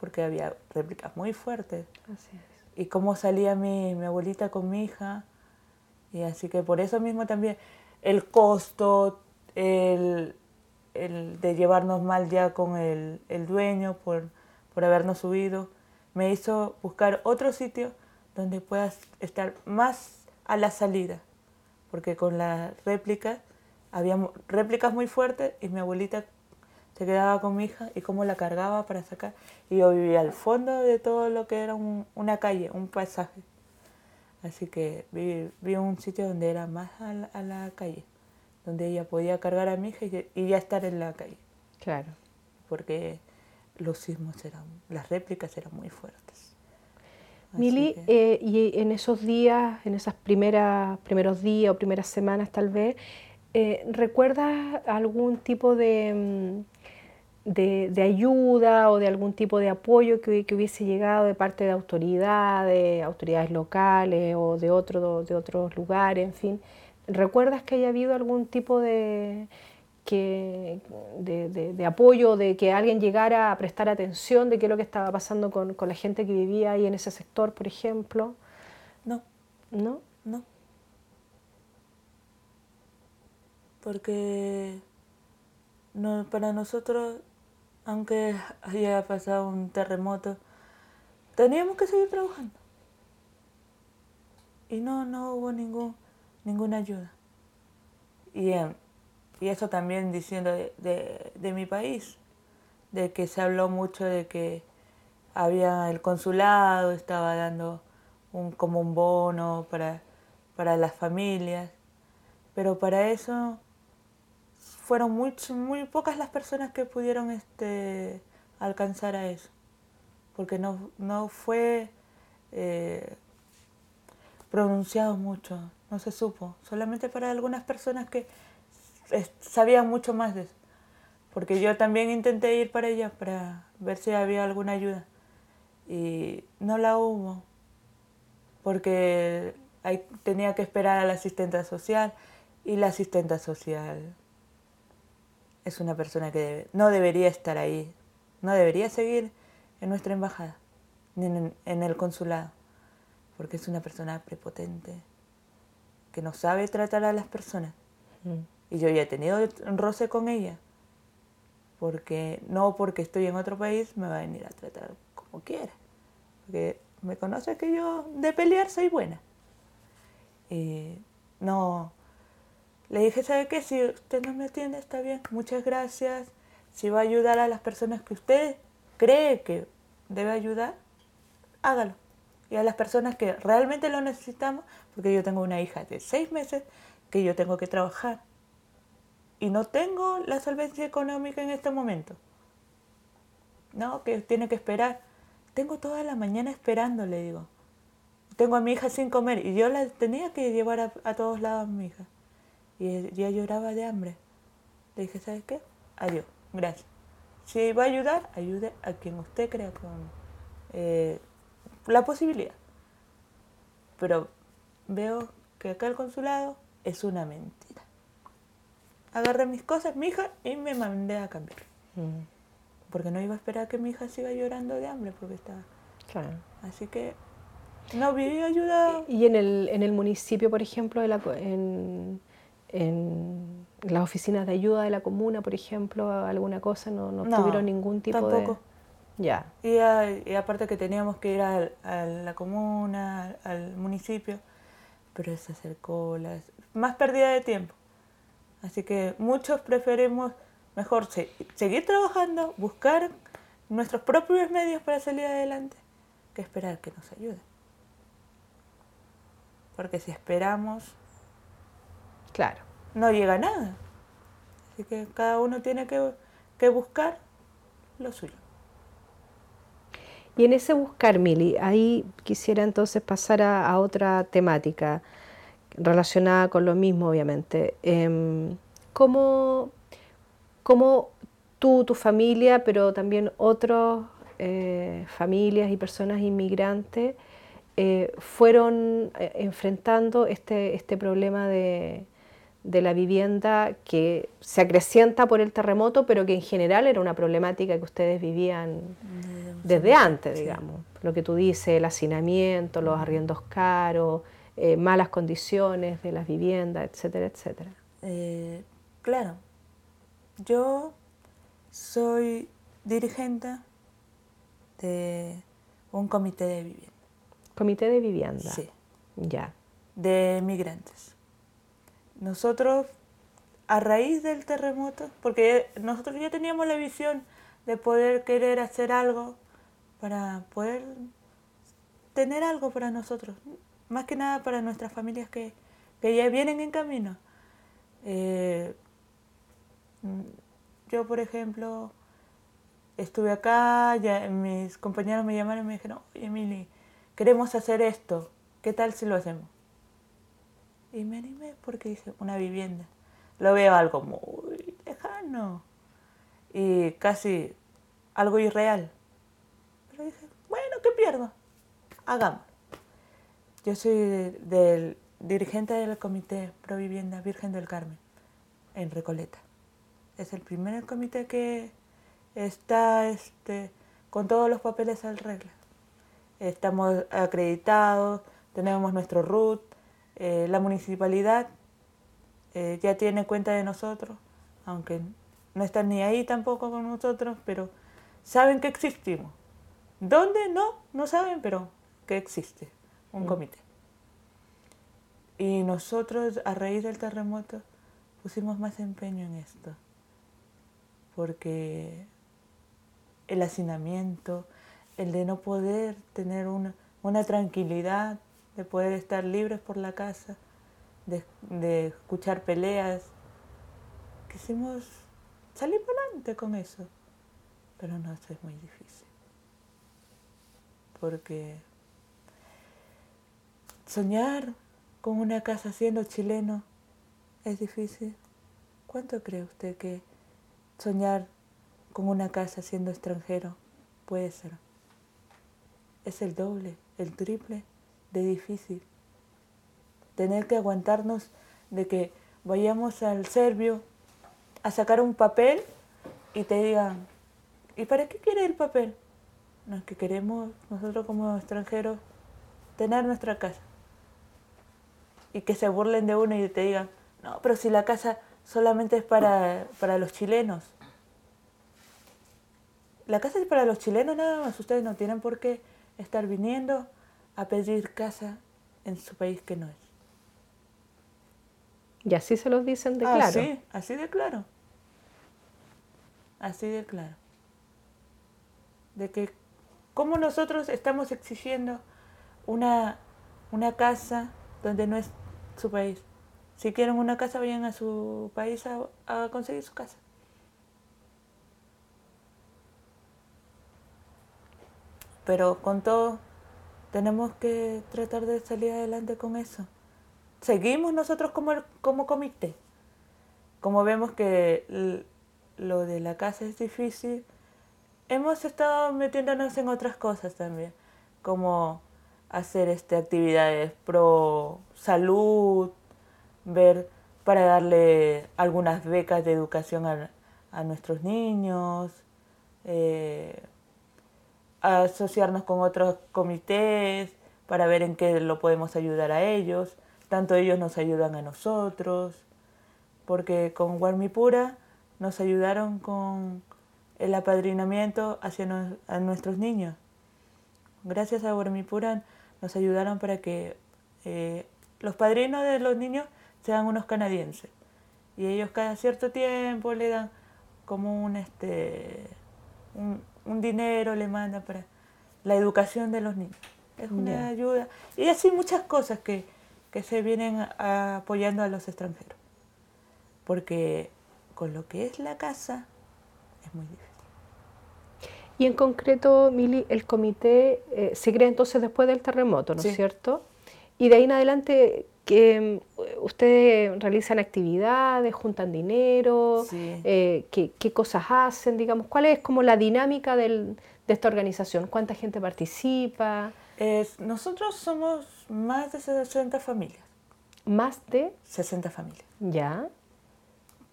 porque había réplicas muy fuertes. Y cómo salía mi, mi abuelita con mi hija. Y así que por eso mismo también el costo, el, el de llevarnos mal ya con el, el dueño por, por, habernos subido, me hizo buscar otro sitio donde puedas estar más a la salida, porque con las réplicas había réplicas muy fuertes y mi abuelita se quedaba con mi hija y cómo la cargaba para sacar. Y yo vivía al fondo de todo lo que era una calle, un paisaje. Así que vi, vi un sitio donde era más a la calle donde ella podía cargar a mi hija y, ya estar en la calle. Claro. Porque los sismos eran, las réplicas eran muy fuertes. Mili, eh, y en esos días, en esos primeros días o primeras semanas tal vez, eh, ¿recuerdas algún tipo de, mm, de, ayuda o de algún tipo de apoyo que, que, hubiese llegado de parte de autoridades, autoridades locales o de, otro, de otros lugares, en fin? ¿Recuerdas que haya habido algún tipo de, que, de, apoyo, de que alguien llegara a prestar atención de qué es lo que estaba pasando con, la gente que vivía ahí en ese sector, por ejemplo? No. ¿No? No. Porque no, para nosotros, aunque haya pasado un terremoto, teníamos que seguir trabajando. Y no, no hubo ningún ninguna ayuda. Y, y eso también diciendo de, de, mi país, de que se habló mucho de que había el consulado, estaba dando un, como un bono para, para las familias, pero para eso fueron muy, muy pocas las personas que pudieron este, alcanzar a eso, porque no, no fue eh, pronunciado mucho no se supo, solamente para algunas personas que sabían mucho más de eso. Porque yo también intenté ir para allá para ver si había alguna ayuda y no la hubo, porque tenía que esperar a la asistente social y la asistente social es una persona que no debería estar ahí, no debería seguir en nuestra embajada ni en el consulado, porque es una persona prepotente que no sabe tratar a las personas. Mm. Y yo ya he tenido un roce con ella, porque no porque estoy en otro país me va a venir a tratar como quiera, porque me conoce que yo de pelear soy buena. Y no, le dije, ¿sabe qué? Si usted no me atiende, está bien, muchas gracias. Si va a ayudar a las personas que usted cree que debe ayudar, hágalo y a las personas que realmente lo necesitamos, porque yo tengo una hija de seis meses que yo tengo que trabajar y no tengo la solvencia económica en este momento. No, que tiene que esperar. Tengo toda la mañana esperando, le digo. Tengo a mi hija sin comer y yo la tenía que llevar a, todos lados a mi hija. Y ella lloraba de hambre. Le dije, ¿sabes qué? Adiós, gracias. Si va a ayudar, ayude a quien usted crea con, eh, la posibilidad. Pero veo que acá el consulado es una mentira. Agarré mis cosas, mi hija, y me mandé a cambiar. Mm. Porque no iba a esperar que mi hija siga llorando de hambre porque estaba... Claro. Así que no viví ayuda. ¿Y en el, en el municipio, por ejemplo, de la, en, en las oficinas de ayuda de la comuna, por ejemplo, alguna cosa, no, no, tuvieron ningún tipo tampoco. de... Ya. Y, aparte que teníamos que ir a, la comuna, al municipio, pero se acercó las, más pérdida de tiempo. Así que muchos preferimos mejor seguir trabajando, buscar nuestros propios medios para salir adelante, que esperar que nos ayuden. Porque si esperamos, claro, no llega nada. Así que cada uno tiene que buscar lo suyo. Y en ese buscar, Mili, ahí quisiera entonces pasar a, otra temática relacionada con lo mismo, obviamente. Em, ¿cómo, tú, tu familia, pero también otras eh, familias y personas inmigrantes eh, fueron eh, enfrentando este, este problema de, de la vivienda que se acrecienta por el terremoto, pero que en general era una problemática que ustedes vivían desde antes, digamos. Lo que tú dices, el hacinamiento, los arriendos caros, eh, malas condiciones de las viviendas, etcétera, etcétera. Eh, claro, yo soy dirigente de un comité de vivienda. ¿Comité de vivienda? Sí. Ya. De migrantes. Nosotros, a raíz del terremoto, porque nosotros ya teníamos la visión de poder querer hacer algo para poder tener algo para nosotros, más que nada para nuestras familias que, ya vienen en camino. Eh, yo, por ejemplo, estuve acá, ya mis compañeros me llamaron y me dijeron, Emily, queremos hacer esto, ¿qué tal si lo hacemos? Y me animé porque dice, una vivienda. Lo veo algo muy lejano y casi algo irreal. Pero dije, bueno, ¿qué pierdo? Hagamos. Yo soy del dirigente del Comité Pro Vivienda Virgen del Carmen, en Recoleta. Es el primer comité que está este, con todos los papeles al regla. Estamos acreditados, tenemos nuestro RUT, eh, la municipalidad eh, ya tiene cuenta de nosotros, aunque no están ni ahí tampoco con nosotros, pero saben que existimos. ¿Dónde? No, no saben, pero que existe un mm. comité. Y nosotros, a raíz del terremoto, pusimos más empeño en esto, porque el hacinamiento, el de no poder tener una, una tranquilidad de poder estar libres por la casa, de, escuchar peleas. Quisimos salir adelante con eso, pero no, es muy difícil. Porque soñar con una casa siendo chileno es difícil. ¿Cuánto cree usted que soñar con una casa siendo extranjero puede ser? Es el doble, el triple de difícil. Tener que aguantarnos de que vayamos al serbio a sacar un papel y te digan, ¿y para qué quiere el papel? No, es que queremos nosotros como extranjeros tener nuestra casa. Y que se burlen de uno y te digan, no, pero si la casa solamente es para, para los chilenos. La casa es para los chilenos nada más, ustedes no tienen por qué estar viniendo a pedir casa en su país que no es. Y así se los dicen de ah, claro. Sí, así de claro. Así de claro. De que como nosotros estamos exigiendo una, una casa donde no es su país. Si quieren una casa, vayan a su país a, a conseguir su casa. Pero con todo, tenemos que tratar de salir adelante con eso. Seguimos nosotros como, como comité. Como vemos que lo de la casa es difícil, hemos estado metiéndonos en otras cosas también, como hacer este, actividades pro salud, ver para darle algunas becas de educación a, a nuestros niños, eh, asociarnos con otros comités para ver en qué lo podemos ayudar a ellos. Tanto ellos nos ayudan a nosotros, porque con Guarmipura nos ayudaron con el apadrinamiento hacia nuestros niños. Gracias a Guarmipura nos ayudaron para que eh, los padrinos de los niños sean unos canadienses. Y ellos cada cierto tiempo le dan como un, este, un, un dinero le manda para la educación de los niños. Es una ayuda. Y así muchas cosas que, se vienen apoyando a los extranjeros. Porque con lo que es la casa es muy difícil. Y en concreto, Mili, el comité eh, se crea entonces después del terremoto, ¿no es cierto? Y de ahí en adelante, que mm, ustedes realizan actividades, juntan dinero, eh, ¿qué, cosas hacen, digamos, cuál es como la dinámica de esta organización, cuánta gente participa. nosotros somos más de 60 familias. más de 60 familias. Ya.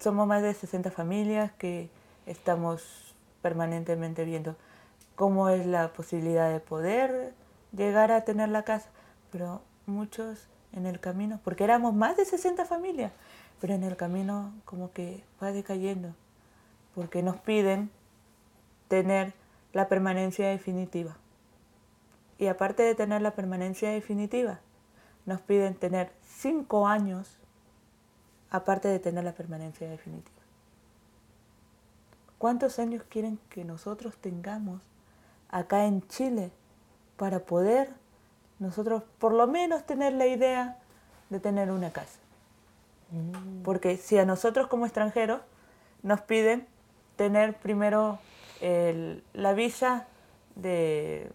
Somos más de 60 familias que estamos permanentemente viendo cómo es la posibilidad de poder llegar a tener la casa, pero muchos en el camino, porque éramos más de 60 familias, pero en el camino como que va decayendo, porque nos piden tener la permanencia definitiva. Y aparte de tener la permanencia definitiva, nos piden tener cinco años aparte de tener la permanencia definitiva. ¿Cuántos años quieren que nosotros tengamos acá en Chile para poder nosotros por lo menos tener la idea de tener una casa? Mm. Porque si a nosotros como extranjeros nos piden tener primero la visa de,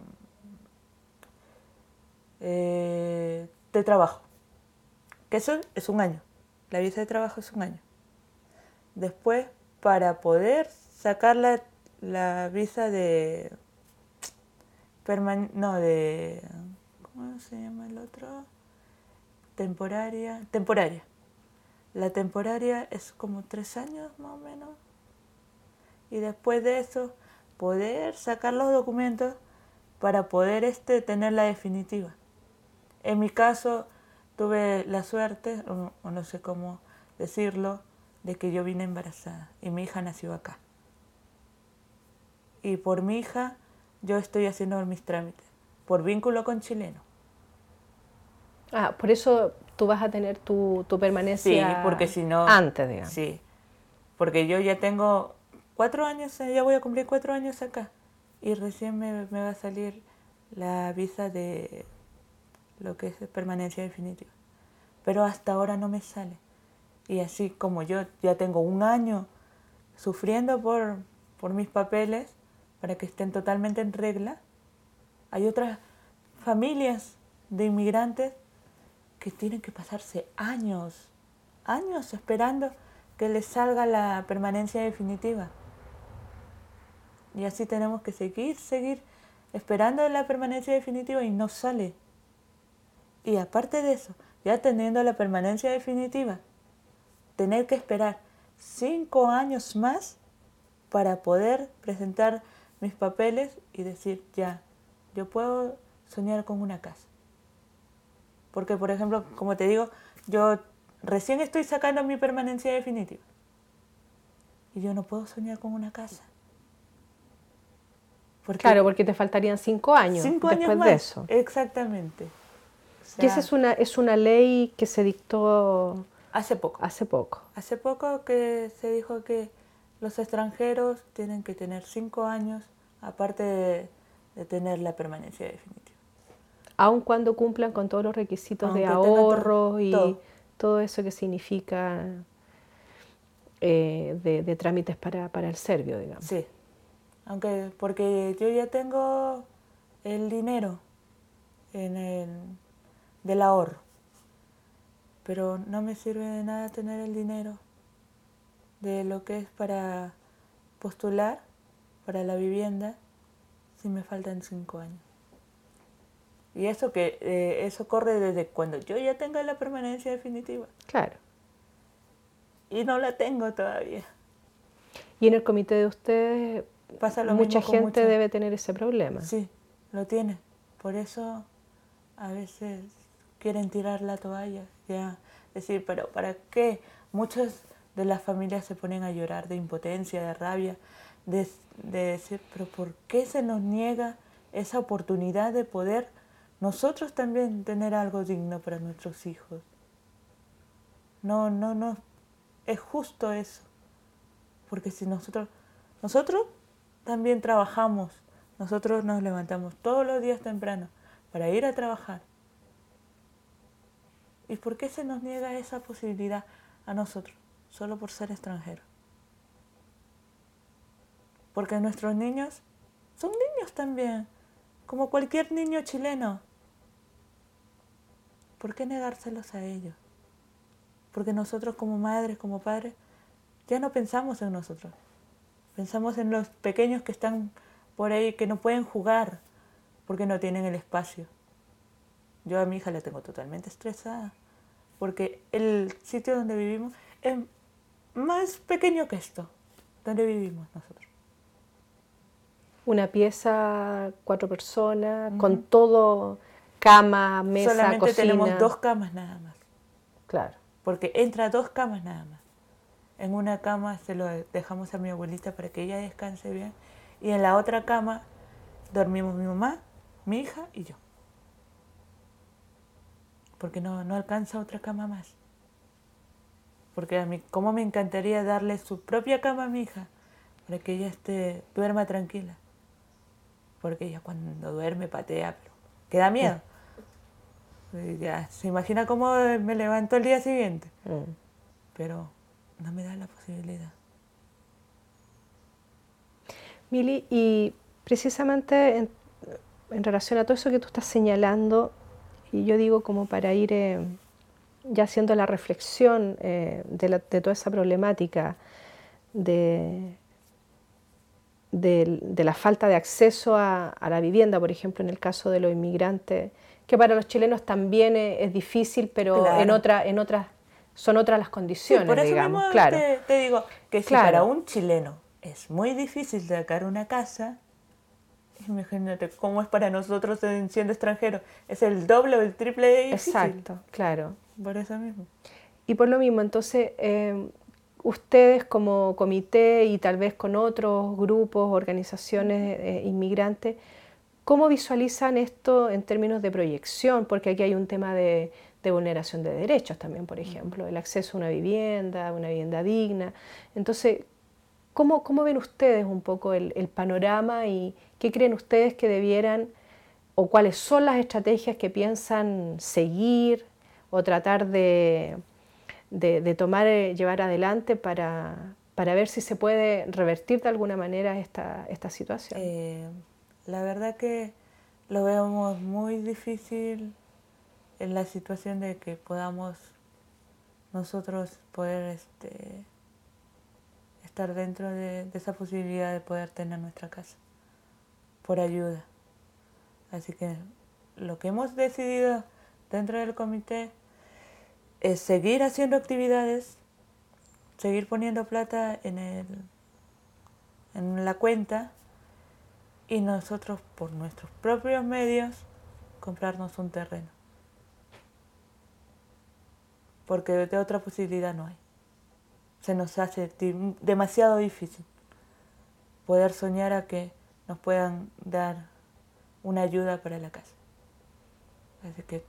eh, de trabajo, que eso es un año, la visa de trabajo es un año. Después, para poder sacar la, visa de, no, de, ¿cómo se llama el otro? Temporaria, temporaria. La temporaria es como tres años más o menos y después de eso poder sacar los documentos para poder este, tener la definitiva. En mi caso tuve la suerte, o, no sé cómo decirlo, de que yo vine embarazada y mi hija nació acá. Y por mi hija yo estoy haciendo mis trámites, por vínculo con chileno. Ah, por eso tú vas a tener tu, tu permanencia sí, porque si no, antes, digamos. Sí, porque yo ya tengo cuatro años, ya voy a cumplir cuatro años acá y recién me, va a salir la visa de lo que es permanencia definitiva. Pero hasta ahora no me sale. Y así como yo ya tengo un año sufriendo por, por mis papeles para que estén totalmente en regla, hay otras familias de inmigrantes que tienen que pasarse años, años esperando que les salga la permanencia definitiva. Y así tenemos que seguir, seguir esperando la permanencia definitiva y no sale. Y aparte de eso, ya teniendo la permanencia definitiva, tener que esperar cinco años más para poder presentar mis papeles y decir, ya, yo puedo soñar con una casa. Porque, por ejemplo, como te digo, yo recién estoy sacando mi permanencia definitiva. Y yo no puedo soñar con una casa claro, porque te faltarían cinco años después de eso. Exactamente. y esa es una, es una ley que se dictó hace poco. Hace poco. Hace poco que se dijo que los extranjeros tienen que tener cinco años aparte de, tener la permanencia definitiva. Aun cuando cumplan con todos los requisitos de ahorro y todo. eso que significa eh, de, trámites para, para el serbio, digamos. Sí, aunque, porque yo ya tengo el dinero en el, del ahorro, pero no me sirve de nada tener el dinero de lo que es para postular para la vivienda si me faltan cinco años. Y eso que eh, eso corre desde cuando yo ya tenga la permanencia definitiva. Claro. Y no la tengo todavía. ¿Y en el comité de ustedes Mucha gente debe tener ese problema. Sí, lo tiene. Por eso a veces quieren tirar la toalla, ya decir, pero ¿para qué? Muchas de las familias se ponen a llorar de impotencia, de rabia, de, de decir, pero ¿por qué se nos niega esa oportunidad de poder nosotros también tener algo digno para nuestros hijos? No, no, no, es justo eso. Porque si nosotros, nosotros también trabajamos. Nosotros nos levantamos todos los días temprano para ir a trabajar. ¿Y por qué se nos niega esa posibilidad a nosotros, solo por ser extranjeros? Porque nuestros niños son niños también, como cualquier niño chileno. ¿Por qué negárselos a ellos? Porque nosotros como madres, como padres, ya no pensamos en nosotros, Pensamos en los pequeños que están por ahí, que no pueden jugar porque no tienen el espacio. Yo a mi hija la tengo totalmente estresada. porque el sitio donde vivimos es más pequeño que esto, donde vivimos nosotros. Una pieza, cuatro personas, con todo, cama, mesa, Solamente tenemos dos camas nada más. Claro. Porque entra dos camas nada más. En una cama se lo dejamos a mi abuelita para que ella descanse bien. Y en la otra cama dormimos mi mamá, mi hija y yo. Porque no, no alcanza otra cama más. Porque a mí, ¿cómo me encantaría darle su propia cama a mi hija? Para que ella esté, duerma tranquila. Porque ella cuando duerme patea, pero que da miedo. Ya, se imagina cómo me levanto el día siguiente. Mm. Pero no me da la posibilidad. Mili, y precisamente en, relación a todo eso que tú estás señalando, y yo digo como para ir eh, ya haciendo la reflexión eh, de, toda esa problemática de, de, la falta de acceso a, la vivienda, por ejemplo, en el caso de los inmigrantes, que para los chilenos también es, difícil, pero en, otra, en otras son otras las condiciones, por eso digamos. Mismo claro. Te, digo que si para un chileno es muy difícil sacar una casa, imagínate cómo es para nosotros siendo extranjeros. Es el doble o el triple de difícil. Exacto, claro. Por eso mismo. Y por lo mismo, entonces, eh, ustedes como comité y tal vez con otros grupos, organizaciones eh, inmigrantes, ¿cómo visualizan esto en términos de proyección? Porque aquí hay un tema de, de vulneración de derechos también, por ejemplo, el acceso a una vivienda, una vivienda digna. Entonces, ¿cómo, cómo ven ustedes un poco el, panorama y qué creen ustedes que debieran o cuáles son las estrategias que piensan seguir o tratar de, de, tomar, eh, llevar adelante para, para, ver si se puede revertir de alguna manera esta, esta situación? Eh, la verdad que lo vemos muy difícil en la situación de que podamos nosotros poder este, estar dentro de, esa posibilidad de poder tener nuestra casa por ayuda. Así que lo que hemos decidido dentro del comité es seguir haciendo actividades, seguir poniendo plata en, el, en la cuenta y nosotros por nuestros propios medios comprarnos un terreno porque de otra posibilidad no hay. Se nos hace demasiado difícil poder soñar a que nos puedan dar una ayuda para la casa. Así que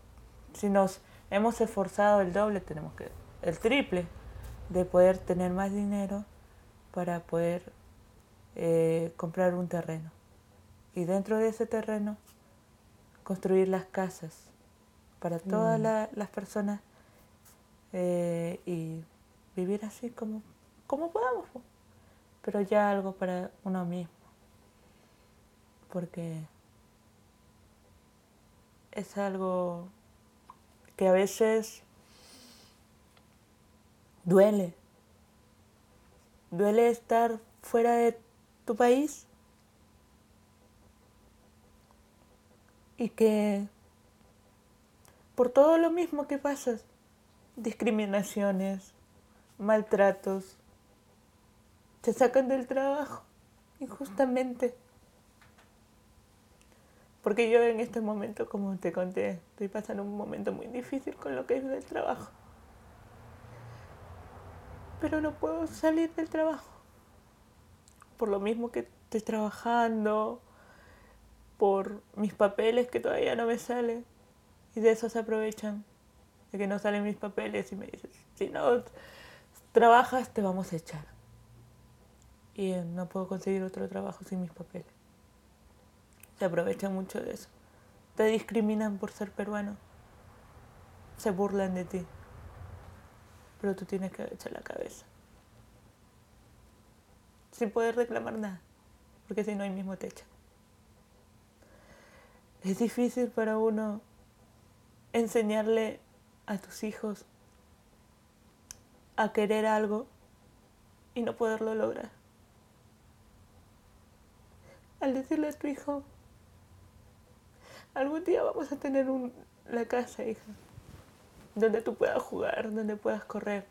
si nos hemos esforzado el doble, tenemos que el triple de poder tener más dinero para poder eh, comprar un terreno. Y dentro de ese terreno construir las casas para todas mm. las personas eh, y vivir así como, como podamos, pero ya algo para uno mismo, porque es algo que a veces duele, duele estar fuera de tu país y que por todo lo mismo que pasas, discriminaciones, maltratos, te sacan del trabajo injustamente. Porque yo en este momento, como te conté, estoy pasando un momento muy difícil con lo que es el trabajo. Pero no puedo salir del trabajo. Por lo mismo que estoy trabajando, por mis papeles que todavía no me salen. Y de eso se aprovechan que no salen mis papeles y me dices, si no trabajas te vamos a echar. Y eh, no puedo conseguir otro trabajo sin mis papeles. Se aprovechan mucho de eso. Te discriminan por ser peruano. Se burlan de ti. Pero tú tienes que echar la cabeza. Sin poder reclamar nada. Porque si no, ahí mismo te echan. Es difícil para uno enseñarle a tus hijos a querer algo y no poderlo lograr. Al decirle a tu hijo, algún día vamos a tener la casa, hija. donde tú puedas jugar, donde puedas correr.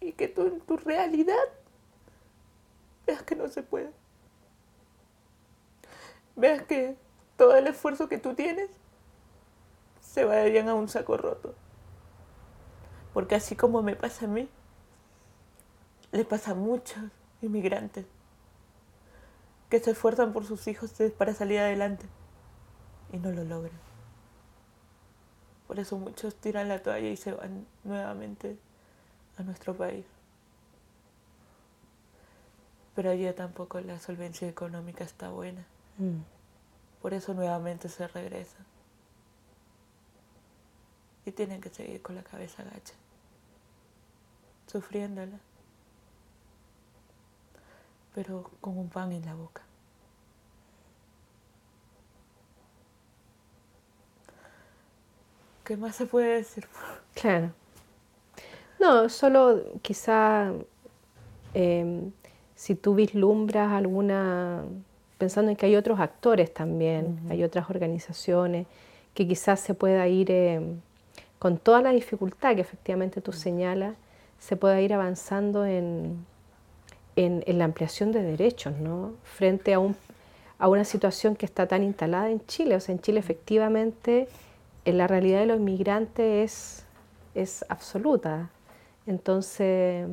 Y que tú en tu realidad veas que no se puede. Veas que todo el esfuerzo que tú tienes se va bien a un saco roto. Porque así como me pasa a mí, le pasa a muchos inmigrantes que se esfuerzan por sus hijos para salir adelante y no lo logran. Por eso muchos tiran la toalla y se van nuevamente a nuestro país. Pero allí tampoco la solvencia económica está buena. Mm. Por eso nuevamente se regresa. Y tienen que seguir con la cabeza gacha, sufriéndola, pero con un pan en la boca. ¿Qué más se puede decir? Claro. No, solo quizá em, si tú vislumbras alguna, pensando en que hay otros actores también, hay otras organizaciones, que quizás se pueda ir, em, con toda la dificultad que efectivamente tú señalas, se pueda ir avanzando en, en, la ampliación de derechos, ¿no? Frente a, un, a una situación que está tan instalada en Chile. O sea, en Chile efectivamente en la realidad de los inmigrantes es, absoluta. Entonces,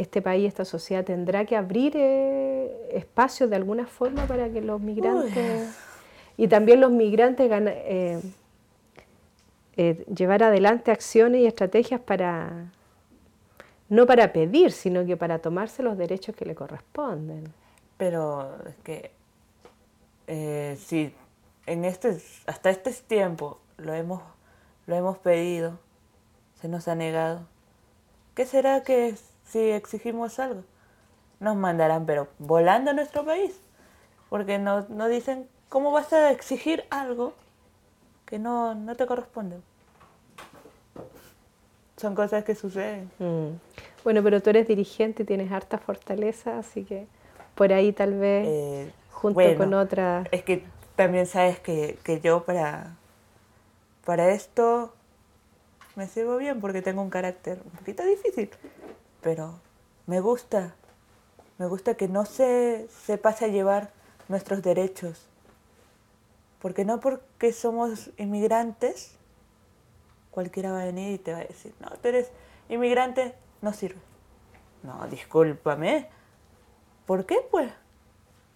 este país, esta sociedad tendrá que abrir eh, espacios de alguna forma para que los migrantes y también los migrantes eh, eh, llevar adelante acciones y estrategias para, no para pedir, sino que para tomarse los derechos que le corresponden. Pero es que si en este, hasta este tiempo lo hemos, lo hemos pedido, se nos ha negado. ¿Qué será que si exigimos algo? Nos mandarán, pero volando a nuestro país, porque no, no dicen, ¿cómo vas a exigir algo que no, no te corresponde? Son cosas que suceden. Mm. Bueno, pero tú eres dirigente y tienes harta fortaleza, así que por ahí tal vez, eh, junto con otras... Es que también sabes que, que yo para, para esto me sirvo bien porque tengo un carácter un poquito difícil, pero me gusta, me gusta que no se, se pase a llevar nuestros derechos, porque no porque somos inmigrantes, cualquiera va a venir y te va a decir, no, tú eres inmigrante, no sirve. No, discúlpame. ¿Por qué? Pues,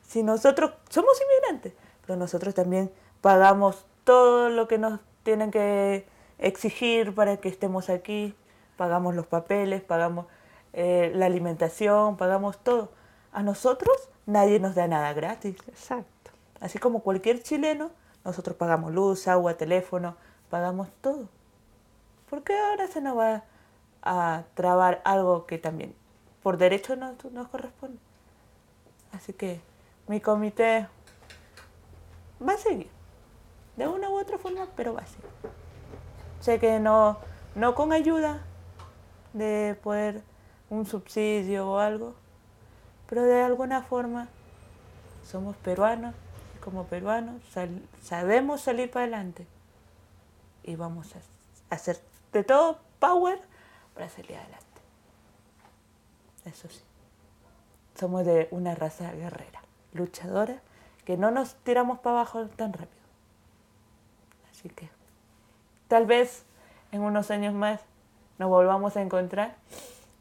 si nosotros somos inmigrantes, pero nosotros también pagamos todo lo que nos tienen que exigir para que estemos aquí, pagamos los papeles, pagamos eh, la alimentación, pagamos todo. A nosotros nadie nos da nada gratis. Exacto. Así como cualquier chileno, nosotros pagamos luz, agua, teléfono, pagamos todo. ¿Por qué ahora se nos va a trabar algo que también por derecho nos, nos corresponde? Así que mi comité va a seguir de una u otra forma, pero básico. Sé que no, no con ayuda de poder un subsidio o algo, pero de alguna forma somos peruanos y como peruanos sabemos salir para adelante y vamos a hacer de todo power para salir adelante. Eso sí, somos de una raza guerrera, luchadora, que no nos tiramos para abajo tan rápido. Así que tal vez en unos años más nos volvamos a encontrar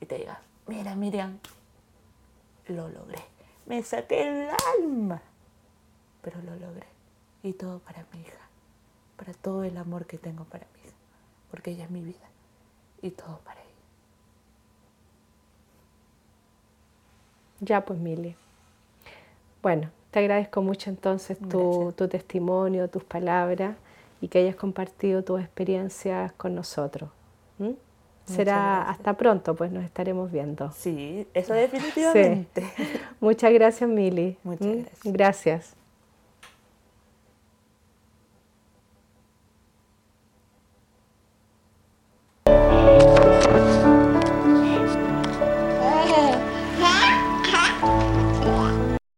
y te digas, mira Miriam, lo logré. Me saqué el alma, pero lo logré. Y todo para mi hija, para todo el amor que tengo para mi hija, porque ella es mi vida y todo para ella. Ya pues, Mili. Bueno, te agradezco mucho entonces tu, tu testimonio, tus palabras y que hayas compartido tus experiencias con nosotros. Será hasta pronto, pues nos estaremos viendo. Sí, eso definitivamente. Muchas gracias, Mili. Muchas gracias. Gracias.